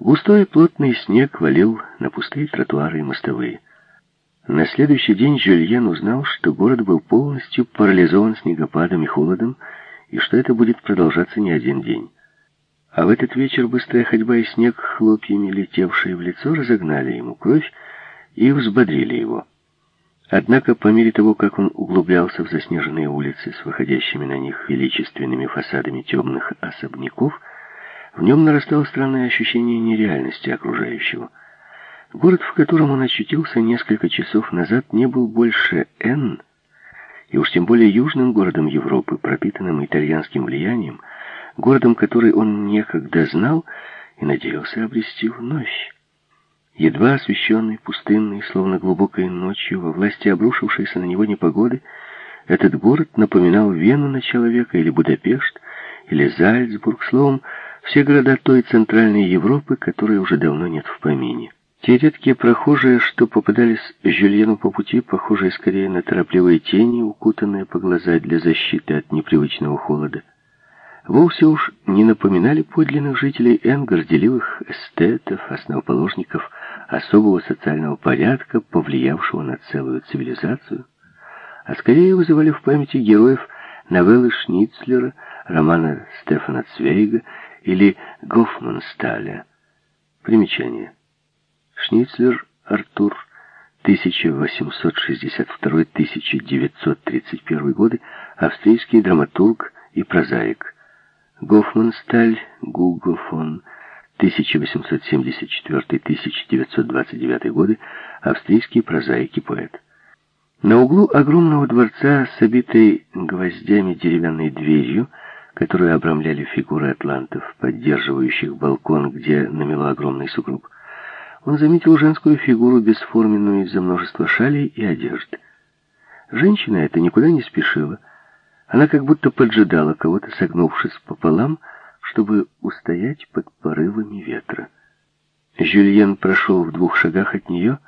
Густой плотный снег валил на пустые тротуары и мостовые. На следующий день Жюльен узнал, что город был полностью парализован снегопадом и холодом, и что это будет продолжаться не один день. А в этот вечер быстрая ходьба и снег, хлопьями летевшие в лицо, разогнали ему кровь и взбодрили его. Однако, по мере того, как он углублялся в заснеженные улицы с выходящими на них величественными фасадами темных особняков, в нем нарастало странное ощущение нереальности окружающего. Город, в котором он очутился несколько часов назад, не был больше Н, и уж тем более южным городом Европы, пропитанным итальянским влиянием, городом, который он некогда знал и надеялся обрести вновь. Едва освещенный, пустынный, словно глубокой ночью, во власти обрушившейся на него непогоды, этот город напоминал Вену начала века или Будапешт, или Зальцбург, словом, все города той центральной Европы, которой уже давно нет в помине. Те редкие прохожие, что попадались Жюльену по пути, похожие скорее на торопливые тени, укутанные по глаза для защиты от непривычного холода, вовсе уж не напоминали подлинных жителей Эн, горделивых эстетов, основоположников особого социального порядка, повлиявшего на целую цивилизацию, а скорее вызывали в памяти героев новеллы Шницлера, романа Стефана Цвейга или Гофмансталя. Примечание. Шницлер Артур 1862-1931 годы, австрийский драматург и прозаик. Гофмансталь Гуго фон 1874-1929 годы, австрийский прозаик и поэт. На углу огромного дворца с обитой гвоздями деревянной дверью, которую обрамляли фигуры атлантов, поддерживающих балкон, где намело огромный сугроб, он заметил женскую фигуру, бесформенную из-за множества шалей и одежд. Женщина эта никуда не спешила. Она как будто поджидала кого-то, согнувшись пополам, чтобы устоять под порывами ветра. Жюльен прошел в двух шагах от нее,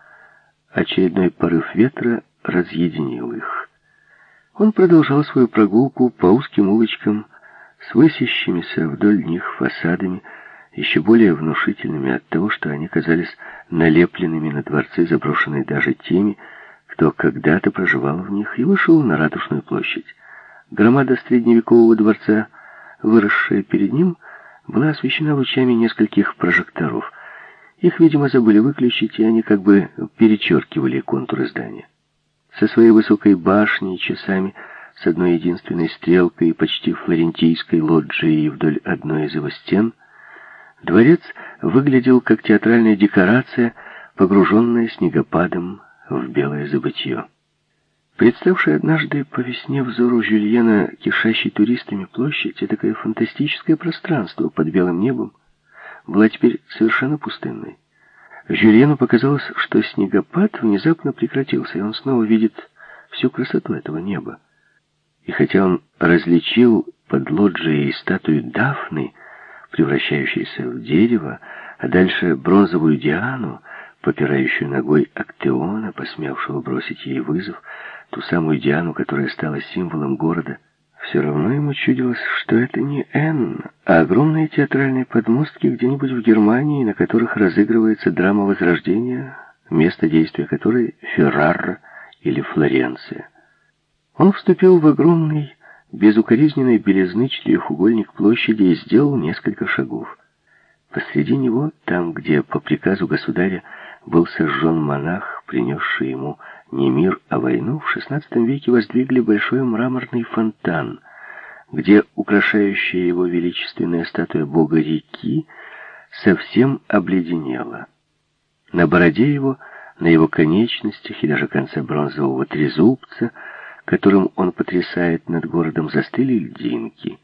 очередной порыв ветра разъединил их. Он продолжал свою прогулку по узким улочкам с высящимися вдоль них фасадами, еще более внушительными от того, что они казались налепленными на дворцы, заброшенные даже теми, кто когда-то проживал в них, и вышел на Ратушную площадь. Громада средневекового дворца, выросшая перед ним, была освещена лучами нескольких прожекторов. Их, видимо, забыли выключить, и они как бы перечеркивали контуры здания. Со своей высокой башней, часами, с одной единственной стрелкой и почти флорентийской лоджией вдоль одной из его стен — Дворец выглядел как театральная декорация, погруженная снегопадом в белое забытье. Представшая однажды по весне взору Жюльена, кишащей туристами площадь, и такое фантастическое пространство под белым небом, была теперь совершенно пустынной. Жюльену показалось, что снегопад внезапно прекратился, и он снова видит всю красоту этого неба. И хотя он различил под лоджией статую Дафны, превращающейся в дерево, а дальше бронзовую Диану, попирающую ногой Актеона, посмевшего бросить ей вызов, ту самую Диану, которая стала символом города. Все равно ему чудилось, что это не Энн, а огромные театральные подмостки где-нибудь в Германии, на которых разыгрывается драма Возрождения, место действия которой Феррара или Флоренция. Он вступил в огромный безукоризненной белизны четырехугольник площади и сделал несколько шагов. Посреди него, там, где по приказу государя был сожжен монах, принесший ему не мир, а войну, в XVI веке воздвигли большой мраморный фонтан, где украшающая его величественная статуя бога реки совсем обледенела. На бороде его, на его конечностях и даже конце бронзового трезубца – которым он потрясает над городом, застыли льдинки.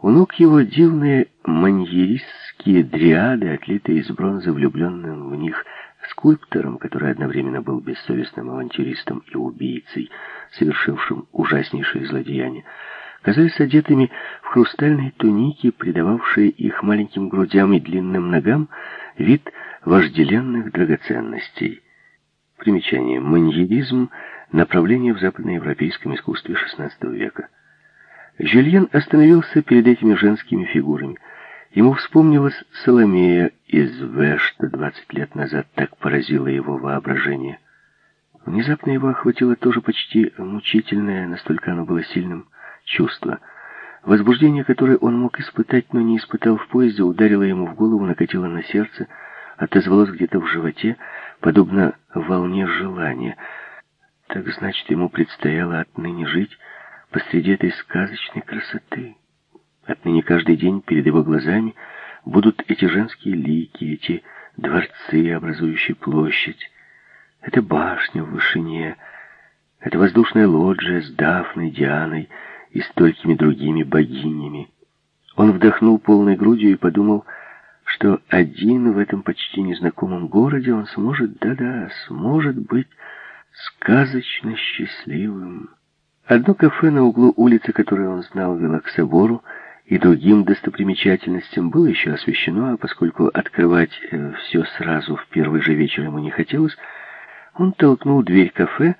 У ног его дивные маньеристские дриады, отлитые из бронзы влюбленным в них скульптором, который одновременно был бессовестным авантюристом и убийцей, совершившим ужаснейшие злодеяния, казались одетыми в хрустальные туники, придававшие их маленьким грудям и длинным ногам вид вожделенных драгоценностей. Примечание. Маньеризм — направление в западноевропейском искусстве XVI века. Жюльен остановился перед этими женскими фигурами. Ему вспомнилась Соломея из В, что двадцать лет назад так поразило его воображение. Внезапно его охватило тоже почти мучительное, настолько оно было сильным, чувство. Возбуждение, которое он мог испытать, но не испытал в поезде, ударило ему в голову, накатило на сердце, отозвалось где-то в животе, подобно волне желания. Так значит, ему предстояло отныне жить посреди этой сказочной красоты. Отныне каждый день перед его глазами будут эти женские лики, эти дворцы, образующие площадь, эта башня в вышине, эта воздушная лоджия с Дафной, Дианой и столькими другими богинями. Он вдохнул полной грудью и подумал, что один в этом почти незнакомом городе он сможет, да-да, сможет быть сказочно счастливым. Одно кафе на углу улицы, которое он знал, вело к собору, и другим достопримечательностям было еще освещено, а поскольку открывать э, все сразу в первый же вечер ему не хотелось, он толкнул дверь кафе